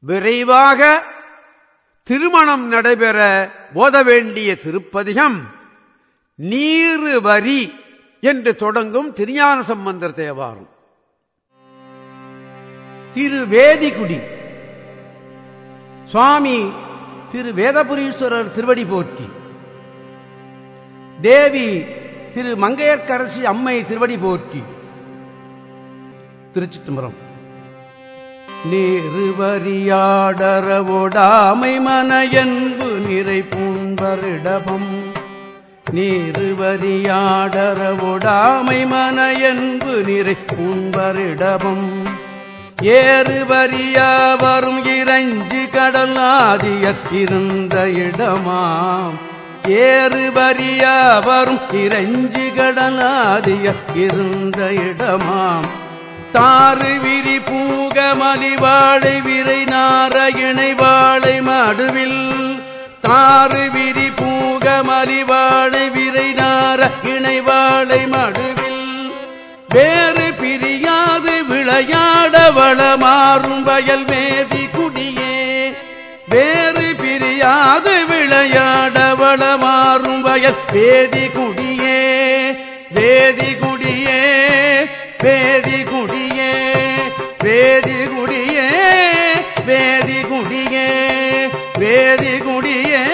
விரைவாக திருமணம் நடைபெற போத வேண்டிய திருப்பதிகம் நீரு வரி என்று தொடங்கும் திருஞான சம்பந்தர் தேவாரம். திருவேதிகுடி. சுவாமி திரு வேதபுரீஸ்வரர் திருவடி போற்றி. தேவி திரு மங்கையர்க்கரசி அம்மை திருவடி போற்றி. திருச்சிட்டுமரம் நீருவரியாடரவோடாமை மனையன்பு நிறை பூண்பரிடபம். நீருவரியாடரவோடாமை மனையன்பு நிறை பூண்பரிடபம். ஏறுவரியா வரும் இறைஞ்சி கடல் ஆதியத்திருந்த இடமாம். ஏறுவரியா வரும் இறைஞ்சி கடலாதிய இருந்த இடமாம். தாறு விரி பூக மலிவாழை விரை நாராயணை வாழை மடுவில். தாறு விரி பூக மலிவாழை விரை நார இணைவாழை மடுவில். வேறு பிரியாது விளையாட வளமாறும் வயல் மேதி குடியே. வேறு பிரியாது விளையாட வளமாறும் வயல் வேதி குடியே. வேதி குடியே வேதி வேதி குடியே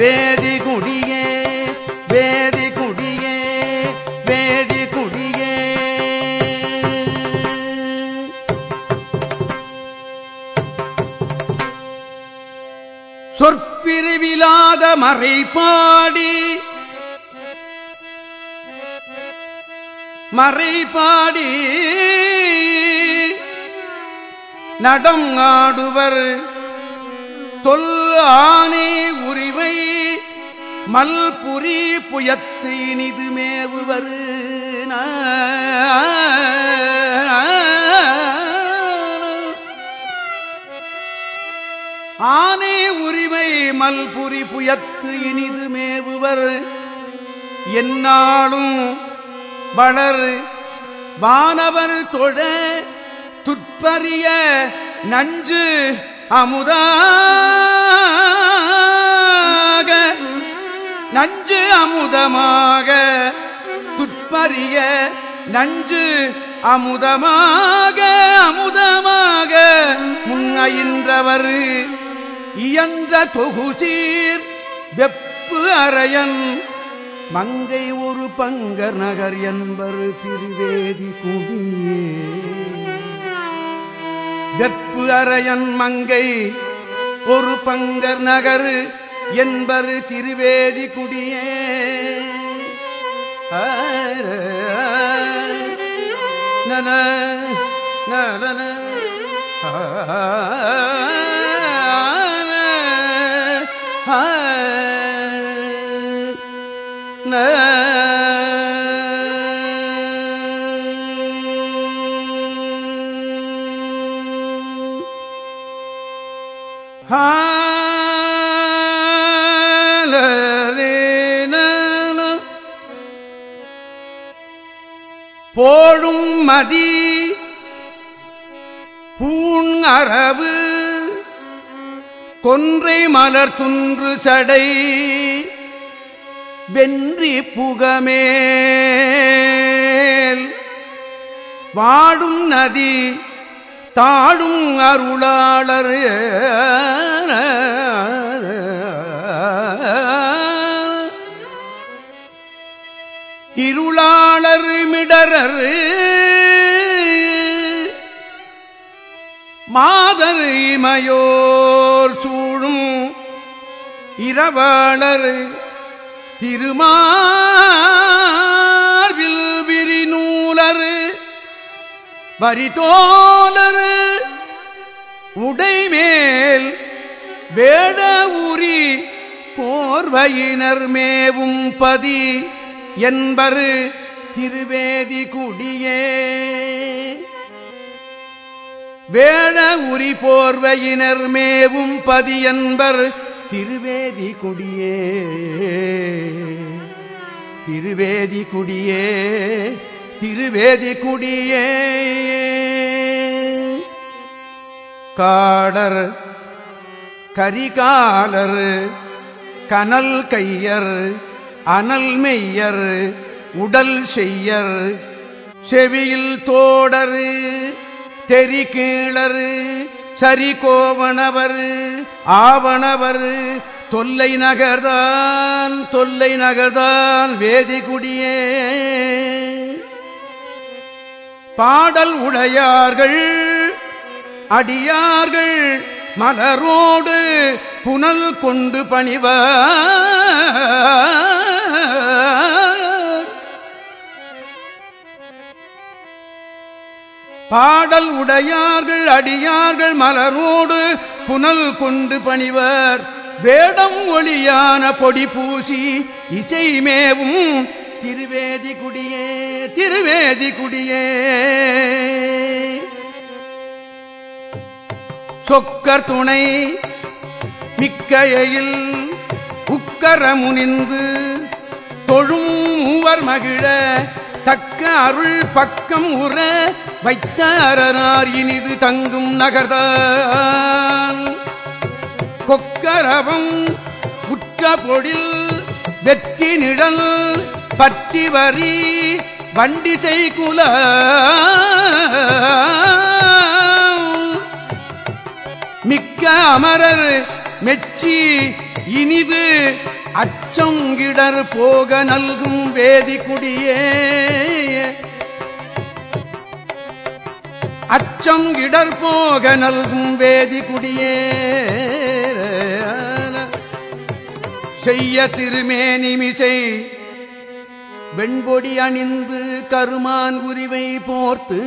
வேதி குடியே வேதி குடியே வேதி குடியே சொற்பிரிவிலாத மறைபாடி மறைபாடி நடம் ஆடுவர் தொல் ஆனை உரிமை மல்புரி புயத்து இனிது மேவுவர் ஆனை உரிமை மல்புரி புயத்து இனிது மேவுவர். என்னாலும் வளர் வானவர் தொழ துற்பறிய நஞ்சு அமுதா. நஞ்சு அமுதமாக. துட்பறிய நஞ்சு அமுதமாக அமுதமாக. முன்னையின்றவர் இயன்ற தொகுசீர் வெப்பு அறையன். மங்கை ஒரு பங்கர் நகர் என்பர் திருவேதி குடியே. வெப்பு அறையன் மங்கை ஒரு பங்கர் நகர் என்பது திருவேதி குடியே நன நன Ha! போழும் மதி பூண் அரவு கொன்றை மலர் துன்று சடை வென்றி புகமேல். வாடும் நதி தாடும் அருளாளர். இருளாளர் மிடரர். மாதர் இமையோர் சூழும் இரவாளர் திருமார்வில் விரிநூலர். வரிதோலர் உடைமேல் வேட உரி போர்வையினர் மேவும் பதி என்பரு திருவேதி குடியே. வேண உரி போர்வையினர் மேவும் பதி என்பர் திருவேதி குடியே. திருவேதி குடியே திருவேதி குடியே. காடர் கரிகாலர் கனல் கையர் அனல் மெய்யர் உடல் செய்யர் செவியில் தோடரு தெரி கீழரு சரி கோவணவர் ஆவணவர் தொல்லை நகர்தான் தொல்லை நகர்தான் வேதிகுடியே. பாடல் உடையார்கள் அடியார்கள் மலரோடு புனல் கொண்டு பணிவார். பாடல் உடையார்கள் அடியார்கள் மலரோடு புனல் கொண்டு பணிவர். வேடம் ஒளியான பொடி பூசி இசைமேவும் திருவேதி குடியே திருவேதி குடியே. சொக்கர் துணை மிக்கையில் உக்கரமுனிந்து தொழும் மூவர் மகிழ தக்க அருள் பக்கம் உற வைத்த அரணார் இனிது தங்கும் நகர்தான். கொக்கரவம் உற்ற பொழில் வெற்றி நிழல் பற்றி வரி வண்டிசை குல. மிக்க அமரர் மெச்சி இனிது அச்சங்கிடர் போக நல்கும் வேதி குடியே அச்சம் இடர் போக நல்கும் வேதி குடியே செய்ய திருமேனிமிசை வெண்பொடி அணிந்து கருமான் உரிவை போர்த்து.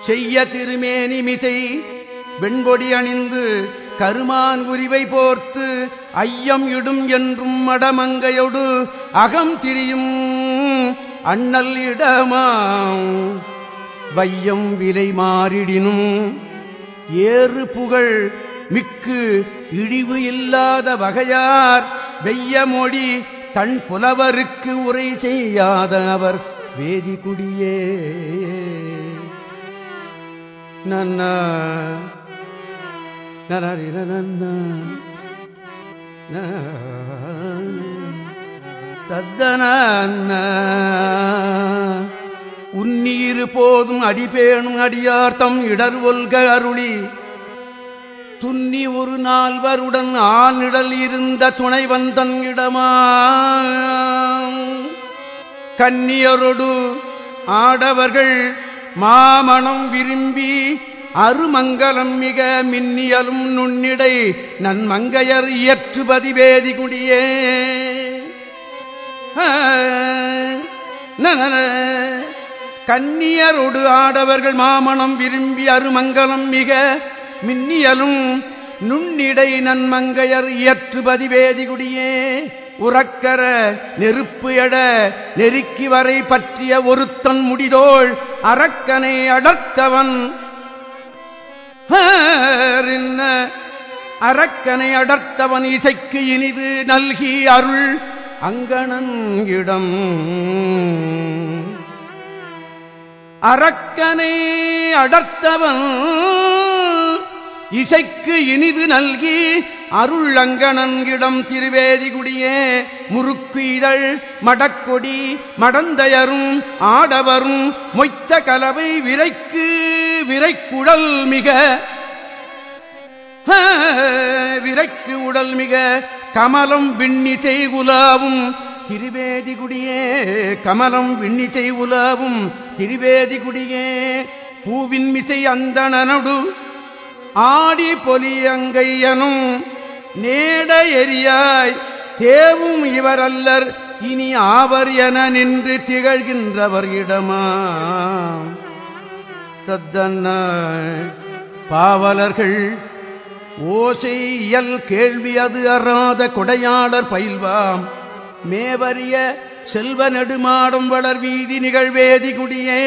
செய்ய திருமேனிமிசை வெண்பொடி அணிந்து கருமான் உரிவை போர்த்து. ஐயம் இடும் என்றும் மடமங்கையொடு அகம் திரியும் அண்ணல் இடமாம். வையம் விலை மாறிடினும். ஏறு புகழ் மிக்கு இழிவு இல்லாத வகையார். வெய்ய மொழி தன் புலவருக்கு உரை செய்யாத அவர் வேதி குடியே. நன்னா. நரரி நன்னா. தத்தன உன்னீரு போதும் அடிபேணும் அடியார்த்தம் இடர் ஒல்க அருளி. துன்னி ஒரு நால்வருடன் ஆனிடல் இருந்த துணைவந்தன் இடமா கன்னியரொடு ஆடவர்கள் மாமணம் விரும்பி அருமங்கலம் மிக மின்னியலும் நுண்ணிடை நன்மங்கையர் இயற்றுபதி வேதி குடியே நன கன்னியரோடு ஆடவர்கள் மாமணம் விரும்பி அருமங்கலம் மிக மின்னியலும் நுண்ணிடை நன்மங்கையர் இயற்று வேதிகுடியே உறக்கர நெருப்பு எட நெருக்கி வரை பற்றிய ஒருத்தன் முடிதோள் அரக்கனை அடர்த்தவன். அரக்கனை அடர்த்தவன் இசைக்கு இனிது நல்கி அருள் அங்கணன் இடம். அரக்கனை அடர்த்தவன் இசைக்கு இனிது நல்கி அருள் அங்கணங்கிடம் திருவேதிகுடியே முறுக்கு இதழ் மடக்கொடி மடந்தையரும் ஆடவரும் மொய்த்த கலவை விரைக்கு விரைக்குழல் மிக விரக்கு உடல் மிக கமலம் விண்ணிசை உலாவும் திருவேதிகுடியே கமலம் விண்ணிசை உலாவும் திருவேதிகுடியே பூவின் மிசை அந்தனடு ஆடி பொலியங்கையனும் நேட எரியாய் தேவும் இவரல்லர் இனி ஆவர் என நின்று திகழ்கின்றவர் இடமா தத்தன்ன பாவலர்கள் ஓசையல் கேள்வி அது அறாத கொடையாளர் பயில்வாம். மேவரிய செல்வ நெடுமாடும் வளர் வீதி நிகழ்வேதி குடியே.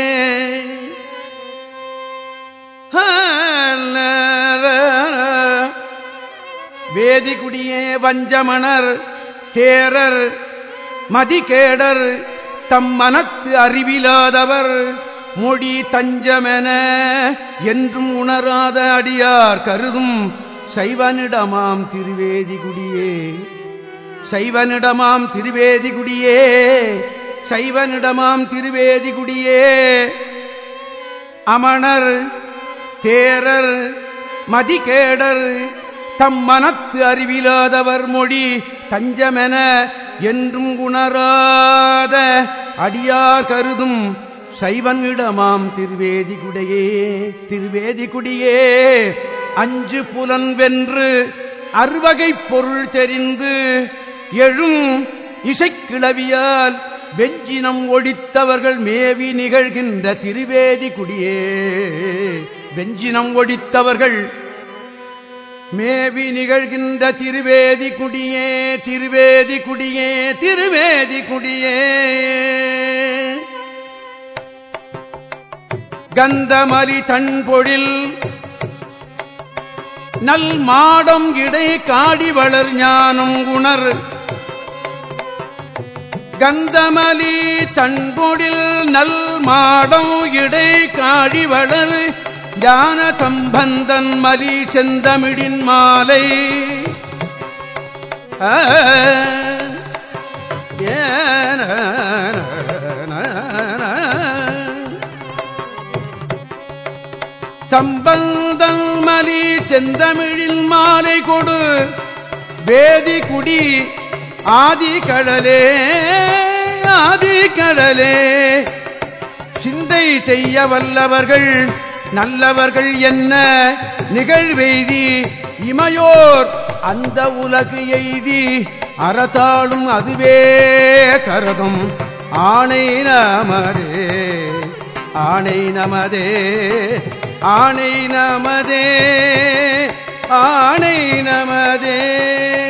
வேதிகுடியே வஞ்சமணர் தேரர் மதிகேடர் தம் மனத்து அறிவிலாதவர் மொழி தஞ்சமென என்றும் உணராத அடியார் கருதும் சைவனிடமாம் திருவேதிகுடியே. சைவனிடமாம் திருவேதிகுடியே. சைவனிடமாம் திருவேதிகுடியே. அமணர் தேரர் மதிகேடர் தம் மனத்து அறிவிலாதவர் மொழி தஞ்சமென என்றும் உணராத அடியார் கருதும் சைவனிடமாம் திருவேதிகுடையே. திருவேதிகுடியே. அஞ்சு புலன் வென்று அறுவகைப் பொருள் தெரிந்து எழும் இசைக்கிளவியால் வெஞ்சினம் ஒடித்தவர்கள் மேவி நிகழ்கின்ற திருவேதி குடியே. வெஞ்சினம் ஒடித்தவர்கள் மேவி நிகழ்கின்ற திருவேதி குடியே திருவேதி குடியே திருவேதி குடியே. கந்தமலி தன்பொழில் நல் மாடம் இடை காடி வளர் ஞானம் குணர். கந்தமலி தன்பொடில் நல் மாடம் இடை காடி வளர். ஞான தம்பந்தன் மலி செந்தமிடின் மாலை. ஏன, சம்பந்தன் மலி செந்தமிழில் மாலை கொடு. வேதி குடி ஆதி கடலே ஆதி கடலே. சிந்தை செய்ய வல்லவர்கள் நல்லவர்கள் என்ன? நிகழ்வெய்தி இமையோர் அந்த உலகு எய்தி அறத்தாளும் அதுவே சரதம். ஆணை நமதே ஆணை நமதே. ஆணை நமதே ஆணை நமதே.